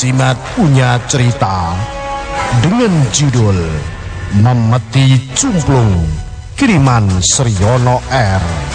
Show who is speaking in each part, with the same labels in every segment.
Speaker 1: Cimat punya cerita dengan judul Memeti Cumplung kiriman Sriono R.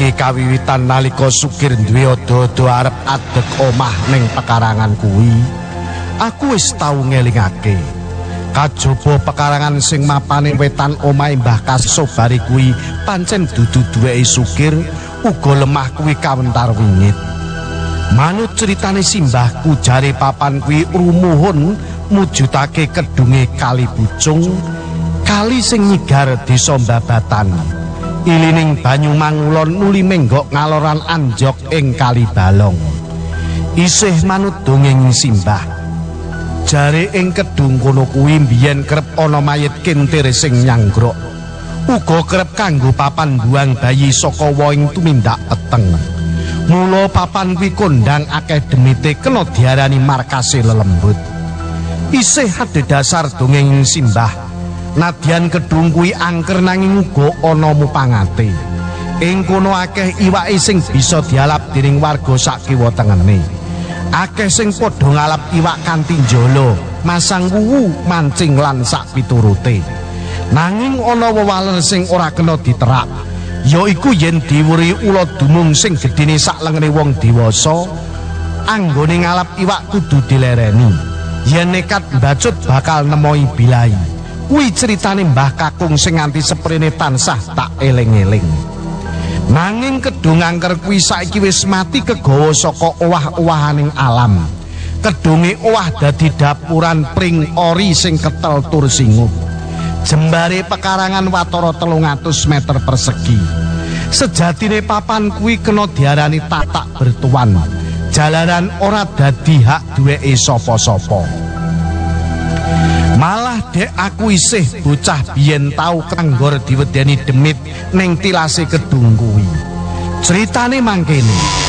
Speaker 1: iki kawiwitan nalika Sukir duwe dodo arep adeg omah ning pekarangan kuwi. Aku wis tau ngelingake. Kajaba pekarangan sing mapane wetan omahe Mbah Kasobari kuwi pancen dudu duweke Sukir, uga lemah kuwi kawentar wingit. Manut ceritane simbahku jare papan kuwi rumuhun mujudake kedunge kali pucung, kali sing nyigar desa Babatan. Ilining banyu mangulon nuli menggok ngaloran anjok ing kali balong isih manut dongeng simbah. Jare ing kedung kono kuwi mbiyen kerep ana mayit kintir sing nyanggrok. Uga kerep kanggo papan buang bayi saka woing tumindak peteng. Mula papan kuwi kondang akeh demite kena diarani markase lelembut. Isih adhedhasar dongeng simbah Nadyan kedung kuwi angker nanging uga ana mupangate. Ing kono akeh iwake sing bisa dialap dening warga sak kiwa tengene. Akeh sing padha ngalap iwak kanthi njolo, masang wuwu, mancing lan sak piturute. Nanging ana wewaler sing ora kena diterak. Yaiku yen diwuri ula dumung sing gedine sak lengene wong dewasa, anggone ngalap iwak kudu dilereni. Yen nekat bacut bakal nemoi bilai. Kuwi ceritane Mbah Kakung sing nganti seprene tansah tak eling-eling. Nanging kedung angker kuwi saiki wis mati kegawa saka owah-owahaning alam. Kedunge owah dadi dapuran pring ori sing ketel tur singup. Jembare pekarangan watara 300 meter persegi. Sejatine papan kuwi kena diarani tatak bertuan. Jalanan ora dadi hak duweke sapa-sapa. Malah dek aku isih bocah biyen tau kanggor diwedeni demit ning tilase kedung kuwi. Ceritane mangkene.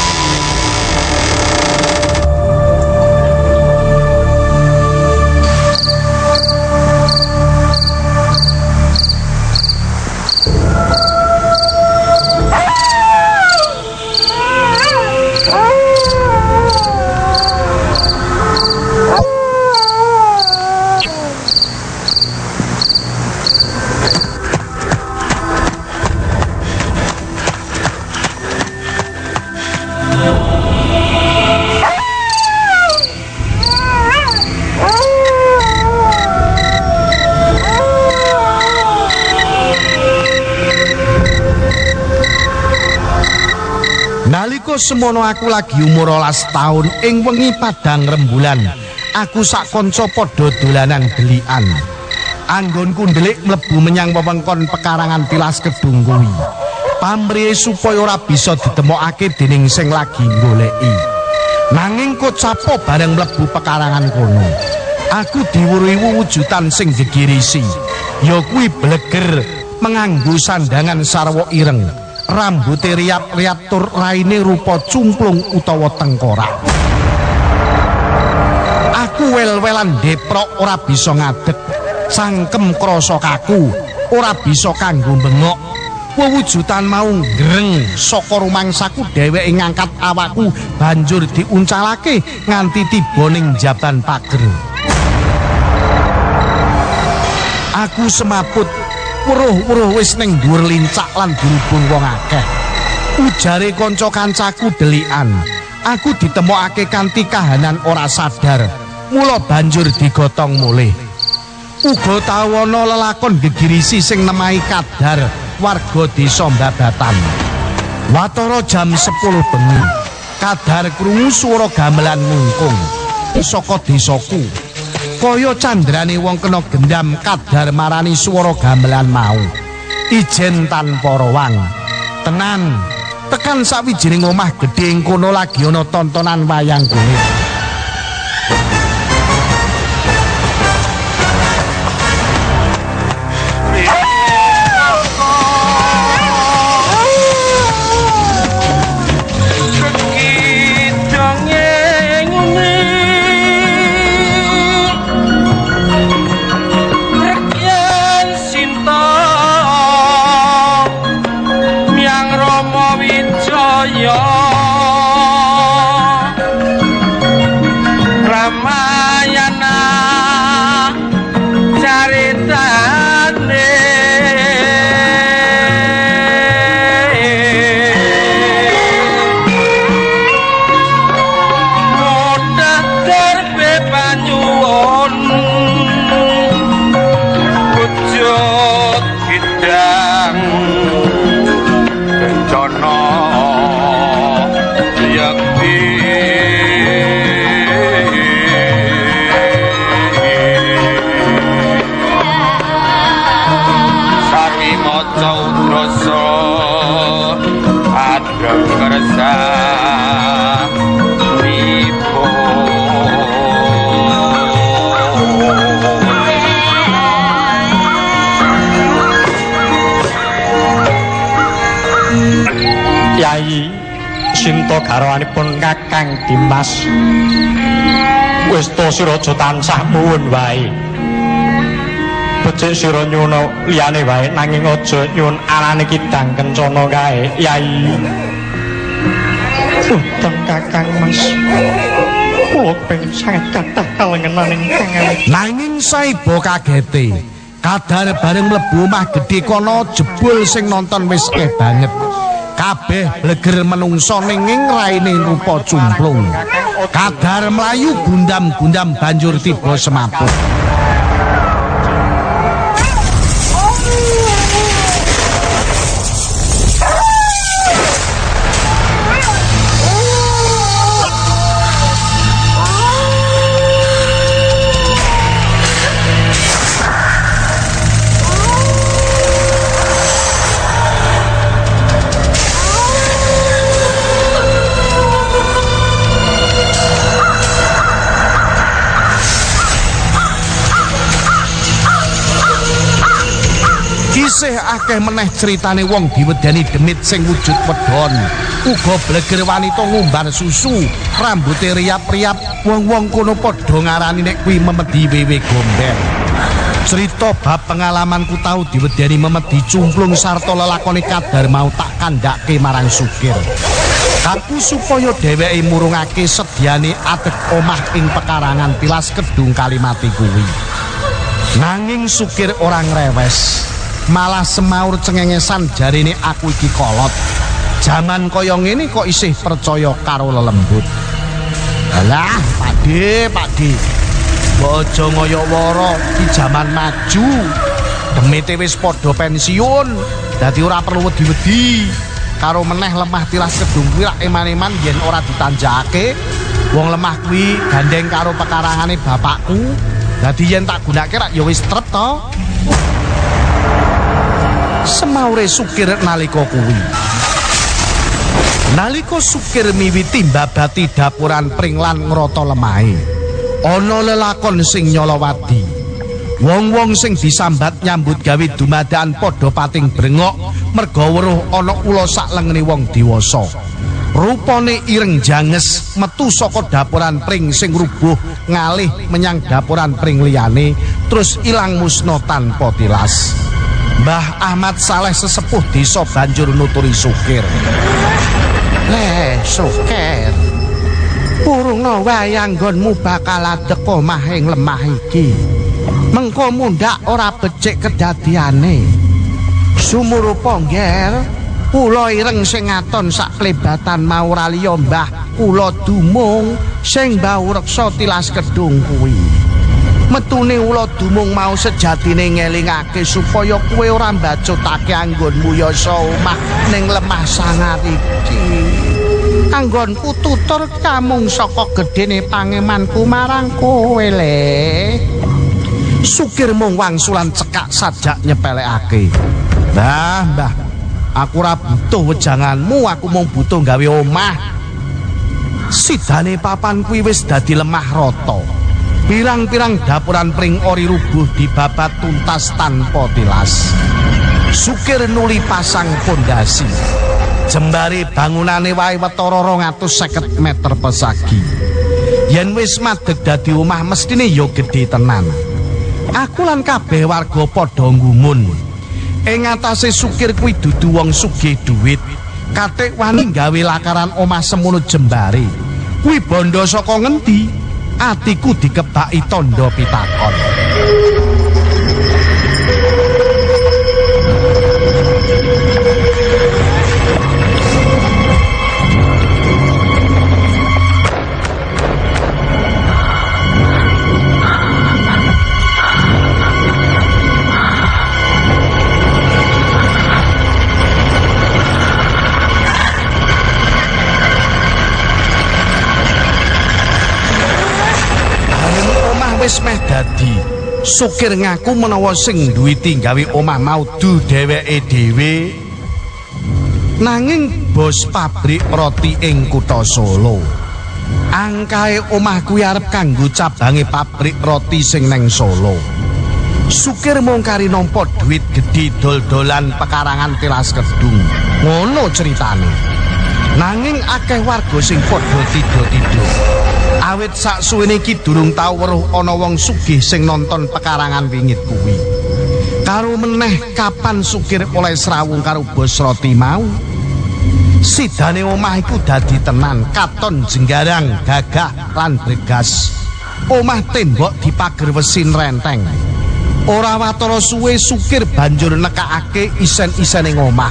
Speaker 1: Semono aku lagi umur 12 taun ing wengi padang rembulan, aku sak kanca padha dolanan delikan. Anggonku ndelik mlebu menyang wewengkon pekarangan tilas kedung kuwi. Pamrihe supaya ora bisa ditemokake dening sing lagi goleki. Nanging kok bareng mlebu pekarangan kono. Aku diwuruhi wujudan sing gegirisi. Ya kuwi bleger menganggo sandangan sarwa ireng. Rambuté riap-riap tur raine rupa cumplung utawa tengkorak. Aku wel-welan deprok ora bisa ngadeg. Sangkem krasa kaku, ora bisa kanggo bengok. Wewujudan mau greng saka rumangsaku dheweke ngangkat awakku banjur diuncalake nganti tiba ning jaban pager. Aku semaput Weruh-weruh wis ning dhuwur lincak lan dirubung wong akeh. Ujare kanca kancaku delikan, aku ditemokake kanthi kahanan ora sadar. Mula banjur digotong mulih. Uga tawono lelakon gegirisi sing nemahi kadar warga desa Babatan. Watara jam 10 bengi, kadar krungu swara gamelan ngungkung saka desaku. Kaya candrane wong kena gendam kadar marani swara gamelan mau. Ijen tanpa rawang. Tenan, tekan sawijining omah gedhe ing kono lagi ana tontonan wayang kulit.
Speaker 2: Dimas. Wis to sira aja tansah muwun wae. Becik sira nyuwun liyane wae nanging aja nyuwun anane kidang kencana kae, Yai. Punten Kakang Mas. Kula pengin sanget kathah kalengenan ingkang
Speaker 1: Nanging saiba kagete. Kadar bareng mlebu omah gedhe kono jebul sing nonton wis akeh banget. Kabeh bleger menungso ninging raine rupa cumplung. Kadar melayu gundam-gundam banjur tiba semaput akeh meneh critane wong diwedani demit sing wujud wedon uga bleger wanita ngumbar susu rambuté riap-riap wong-wong kono padha ngarani nek kuwi memedi wewe gombel Cerita bab pengalamanku tau diwedani memedi cumplung sarta lelakone kadar mau tak kandhake marang Sukir. Aku supaya dheweke murungake sediane adek omah ing pekarangan tilas kedung kalimati kuwi. Nanging Sukir orang rewes. Malah semaur cengengesan jarine aku iki kolot. Jaman kaya ngene kok isih percaya karo lelembut. Alah, Pakde, Pakde. Bojo ngoyo woro di jaman maju. Demite wis padha pensiun, dadi ora perlu wedi-wedi. Karo meneh lemah tilas kedung kuwi rak eman-eman yen ora ditanjakake. Wong lemah kuwi gandeng karo pekarangane bapakku. Dadi yen tak gunake rak ya wis trep to. Semaure sukir nalika kuwi. Nalika sukir miwiti mbabati dapuran pring lan ngrata lemahe. Ana lelakon sing nyolowati wong-wong sing disambat nyambut gawe dumadakan padha pating brengok merga weruh ana ula saklengene wong dewasa. Rupane ireng janges metu saka dapuran pring sing rubuh ngalih menyang dapuran pring liyane terus ilang musna tanpa tilas Mbah Ahmad Saleh sesepuh desa banjur nuturi Sukir. Le, Sukir. Purungna wayang nggonmu bakal adek omah ing lemah iki. Mengko mundak ora becik kedadiane. Sumurupa ngger, kula ireng sing ngaton sak klebatan mau raliya Mbah kula dumung sing bau reksa tilas kedung kuwi. Metune ula dumung mau sejatine ngelingake supaya kowe ora mbacutake anggonmu yasa omah ning lemah sangar iki. Anggonku tutur kamung saka gedene pangemanku marang kowe le. Sukir mung wangsulan cekak sajak nyepelekake. Mbah, Mbah, aku ora butuh wejanganmu, aku mung butuh gawe omah. Sidane papan kuwi wis dadi lemah rata. Pirang-pirang dapuran pring ori rubuh dibabat tuntas tanpa tilas. Sukir nuli pasang pondasi. Jembare bangunane wae watara 250 meter pesagi. Yen wis madeg dadi omah mestine ya gedhe tenan. Aku lan kabeh warga padha ngumun. Ing atase sukir kuwi dudu wong sugih dhuwit. Katik wani gawe lakaran omah semono jembare. Kuwi bondo saka ngendi? Atiku dikebaki tondo pitakon. Sukir ngaku menawa sing duwiti gawe omah mau du dheweke dhewe. Nanging bos pabrik roti ing kutha Solo. Angkae omah kuwi arep kanggo cabange pabrik roti sing neng Solo. Sukir mung kari nampa duit gedhe dol-dolan pekarangan tilas kedung. Ngono ceritane. Nanging akeh warga sing padha tido-tido. Awit sak suwene iki durung tau weruh ana wong sugih sing nonton pekarangan wingit kuwi. Karo meneh kapan Sukir oleh srawung karo bos roti mau? Sidane omah iku dadi tenan, katon jenggarang, gagah lan bregas. Omah tembok dipager wesin renteng. Ora watara suwe Sukir banjur nekakake isen-isene omah,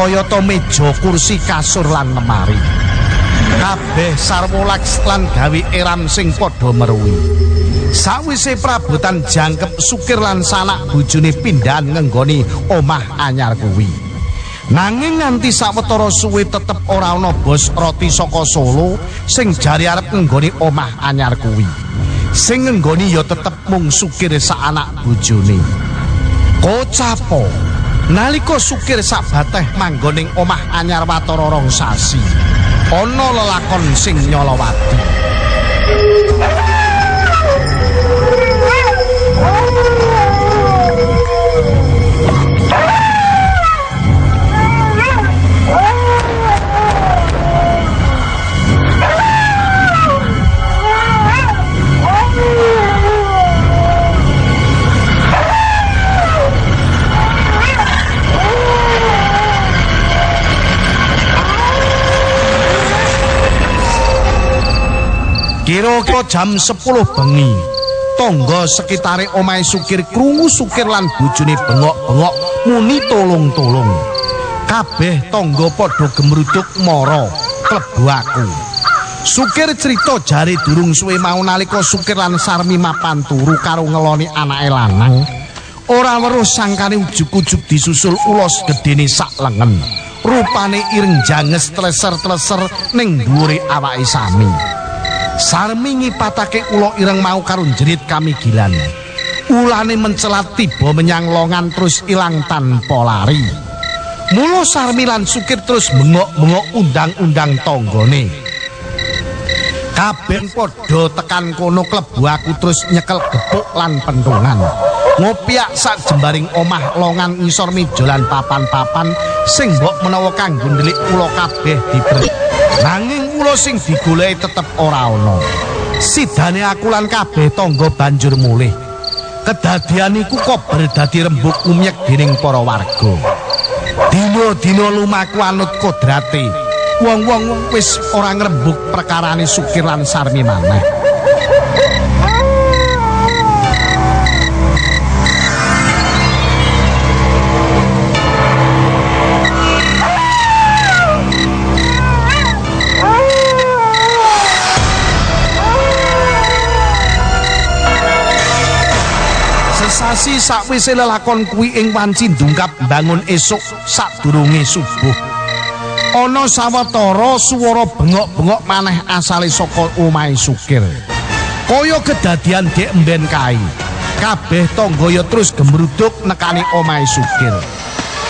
Speaker 1: kayata meja, kursi, kasur lan lemari. Kabeh sarwolaks lan gawe eram sing padha meruwi. Sawise prabotan jangkep sukir lan sanak bojone pindahan ngenggoni omah anyar kuwi. Nanging nganti sawetara suwe tetep ora ana bos roti saka Solo sing jari arep ngenggoni omah anyar kuwi. Sing ngenggoni ya tetep mung sukir sak anak bojone. Kocapo nalika sukir sak bateh manggoning omah anyar watara rong sasi. Ana lelakon sing nyolowati. Kira-kira jam 10 bengi. Tonggo sekitare omahe Sukir krungu Sukir lan bojone bengok-bengok muni tolong-tolong. Kabeh tonggo padha gemruduk mara klebu aku. Sukir cerita jari durung suwe mau nalika Sukir lan Sarmi mapan turu karo ngeloni anake lanang. Ora weruh sangkane ujug-ujug disusul ulos gedene sak lengen. Rupane ireng janges tleser-tleser ning dhuwure awake sami. Sarmi ngipatake ula ireng mau karo jerit kamigilan. Ulane mencelat tiba menyang longan terus ilang tanpa lari. Mula Sarmi lan Sukir terus bengok-bengok undang-undang tanggane. Kabeh padha tekan kono klebu aku terus nyekel gepuk lan pentungan. Ngopiak sak jembaring omah longan ngisor meja lan papan-papan sing mbok menawa kanggo ndelik ula kabeh diberi. Nanging ula sing digoleki tetep ora ana. Sidane aku lan kabeh tangga banjur mulih. Kedadian iku kober dadi rembug umyek dening para warga. Dina-dina lumaku anut kodrate. Wong-wong wis ora ngrembug perkarane Sukir lan Sarmi maneh. Nanging sakwise lelakon kuwi ing wanci ndungkap bangun esuk sadurunge subuh. Ana sawetara swara bengok-bengok maneh asale saka omahe Sukir. Kaya kedadian dek emben kae. Kabeh tangga ya terus gemruduk nekani omahe Sukir.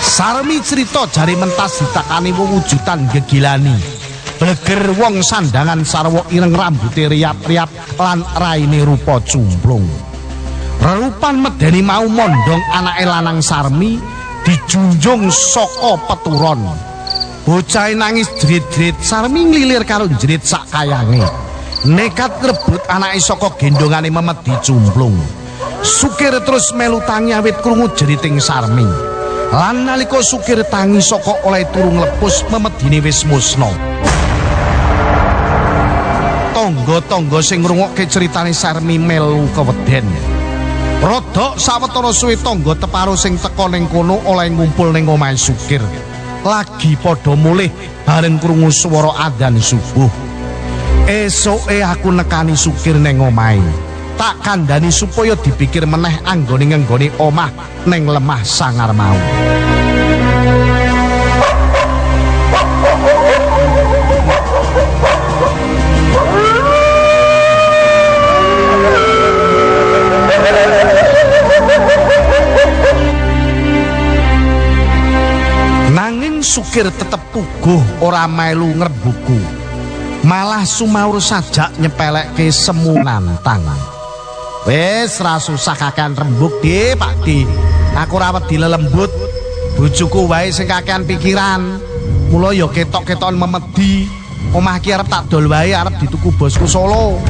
Speaker 1: Sarmi cerita jari mentas ditakani wewujudan gegilani. Bleger wong sandangan sarwa ireng rambuté riap-riap lan raine rupa cumplung. Rerupan medeni mau mondong anake lanang Sarmi dijunjung saka peturon. Bocah nangis jerit-jerit Sarmi nglilir karo jerit sak kayange. Nekat ngrebut anake saka gendongane memedi cumplung. Sukir terus melu tangi awit krungu jeriting Sarmi. Lan nalika Sukir tangi saka oleh turung lepus memedine wis musna. Tonggo-tonggo sing ngrungokke critane Sarmi melu keweden. Rodok sawetara suwe tangga teparo sing teka ning kono oleh ngumpul ning omahe Sukir. Lagi padha mulih bareng krungu swara adzan subuh. Esoke aku nekani Sukir ning omahe. Tak kandhani supaya dipikir meneh anggone ngenggone omah ning lemah sangar mau. Sukir tetep puguh ora melu ngerbuku. Malah sumaur sajak nyepelekke semu nantang. Wis ra susah kakean rembug, Di, Pak Di. Aku ora wedi lelembut. Bojoku wae sing kakean pikiran. Mula ya ketok-ketokan memedi. Omah ki arep tak dol wae arep dituku bosku Solo.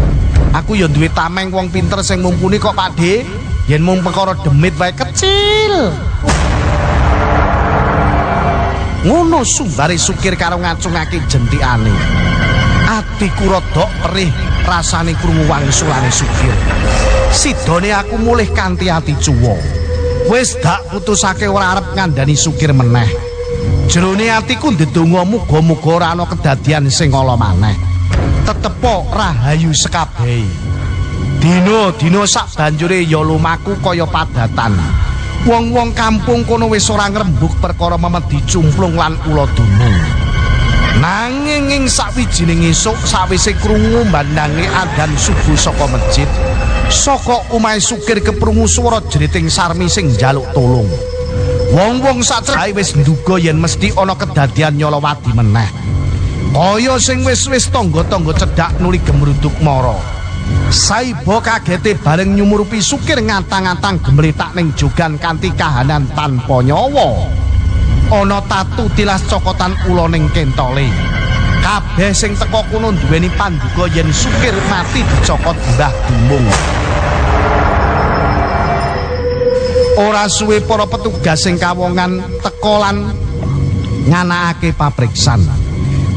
Speaker 1: Aku ya duwe tameng wong pinter sing mumpuni kok, Pak Di. Yen perkara demit wae kecil. Ngono sumbare sukir karo ngacungake jentikane. Atiku rodok perih rasane krungu wangsulane sukir sidone aku mulih kanthi ati cuwa. Wis dak putusake ora arep ngandani sukir meneh. Jerone atiku ndedonga muga-muga ora ana kedadian sing ala maneh. Tetepo rahayu sekabehi. Dina-dina sak banjure ya lumaku kaya padatan Wong-wong kampung kono wis ora ngrembug perkara memedi cumplung lan ula dunung. Nanging ing sawijining esuk sawise krungu mbandange adzan subuh saka masjid, saka omahe Sukir keprungu swara jeriting Sarmi sing njaluk tulung. Wong-wong satrae wis nduga yen mesti ana kedadian nyolowati meneh. Kaya sing wis-wis tangga-tangga cedhak nuli gemruduk mara. Saibo kagete bareng nyumurupi sukir ngantang-ngantang gemritak ning jogan kanthi kahanan tanpa nyawa. Ana tatu tilas cokotan ula ning kentole. Kabeh sing teka kono duweni panduga yen sukir mati dicokot Mbah Dumung. Ora suwe para petugas sing kawongan teka lan nganakake papriksan.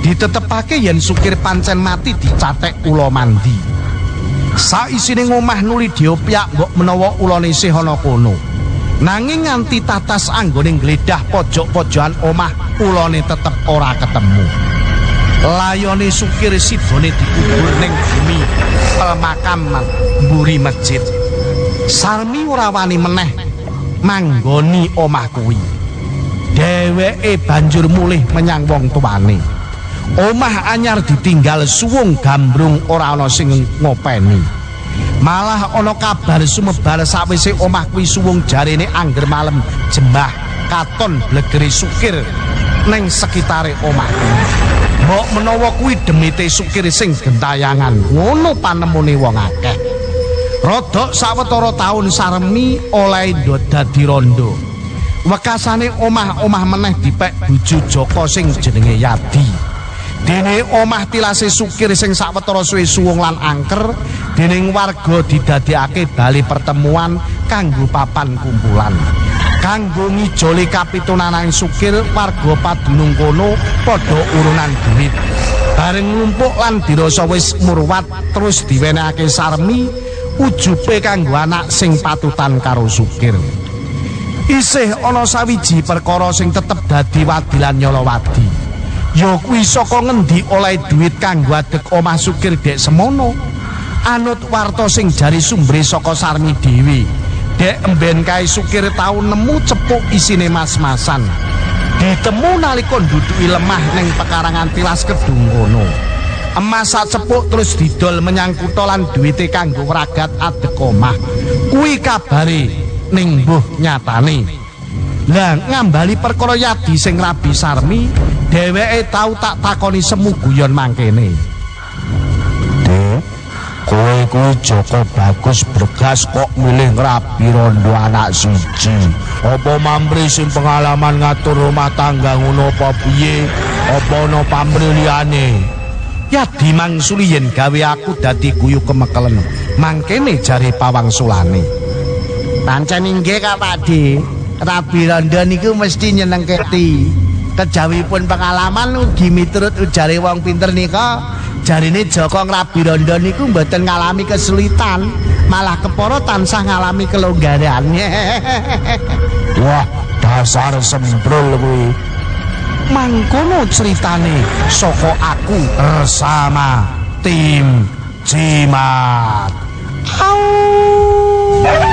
Speaker 1: Ditetepake yen sukir pancen mati dicatek ula mandi. Saisine ngomah nuli diopyak mbok menawa ulane isih ana kono. Nanging nganti tatas anggone gledah pojok-pojokan omah ulane tetep ora ketemu. Layone sukir sidone dikubur ning bumi pelmakam mburi masjid. Sarmi ora wani meneh manggoni omah kuwi. Dheweke banjur mulih menyang wong tuane. Omah anyar ditinggal suwung gambrung ora ana sing ngopeni. Malah ana kabar sumebar sawise omah kuwi suwung jarene angger malem jembah katon blegere sukir ning sekitare omah. Mbok menawa kuwi demite sukir sing gentayangan, ngono panemune wong akeh. Rodok sawetara taun saremi oleh dadi rondo. Wekasane omah-omah meneh dipek bojo Joko sing jenenge Yadi. Dene omah tilase sukir sing sawetara suwe suwung lan angker, dening warga didadekake bali pertemuan kanggo papan kumpulan. Kanggo ngijoli kapitunananing sukir, warga padunung kono padha urunan duit. Bareng ngumpuk lan dirasa wis murwat terus diwenehake sarmi ujube kanggo anak sing patutan karo sukir. Isih ana sawiji perkara sing tetep dadi wadilan nyolowadi. Ya kuwi saka ngendi oleh duit kanggo adek omah sukir dek semono. Anut warta sing jari sumbre saka Sarmi Dewi. dek emben kae sukir tau nemu cepuk isine mas-masan. Ditemu nalika nduduki lemah ning pekarangan tilas kedung kono. Emas sak cepuk terus didol menyang kutha lan duwite kanggo wragat adek omah. Kuwi kabare ning mbuh nyatane. Lah ngambali perkara yadi sing Rabi Sarmi, dheweke tau tak takoni semu guyon mangkene.
Speaker 3: Dek, kowe kuwi Joko Bagus Bergas kok milih Rabi Rondo anak siji. Apa mamri sing pengalaman ngatur rumah tangga ngono apa piye? Apa ana pamri liyane?
Speaker 1: Ya dimangsuli yen gawe aku dadi guyu kemekelen. Mangkene jare pawang sulane. Pancen inggih Kak Pakde. Rabi Rondo niku mesti nyenengketi. Kejawipun pengalaman ugi miturut ujare wong pinter nika, jarine Joko Rabi Rondo niku mboten ngalami kesulitan, malah keporo tansah ngalami kelonggaran.
Speaker 3: Wah, dasar sembrul kuwi.
Speaker 1: Mangkono ceritane saka aku bersama tim Jimat. Au.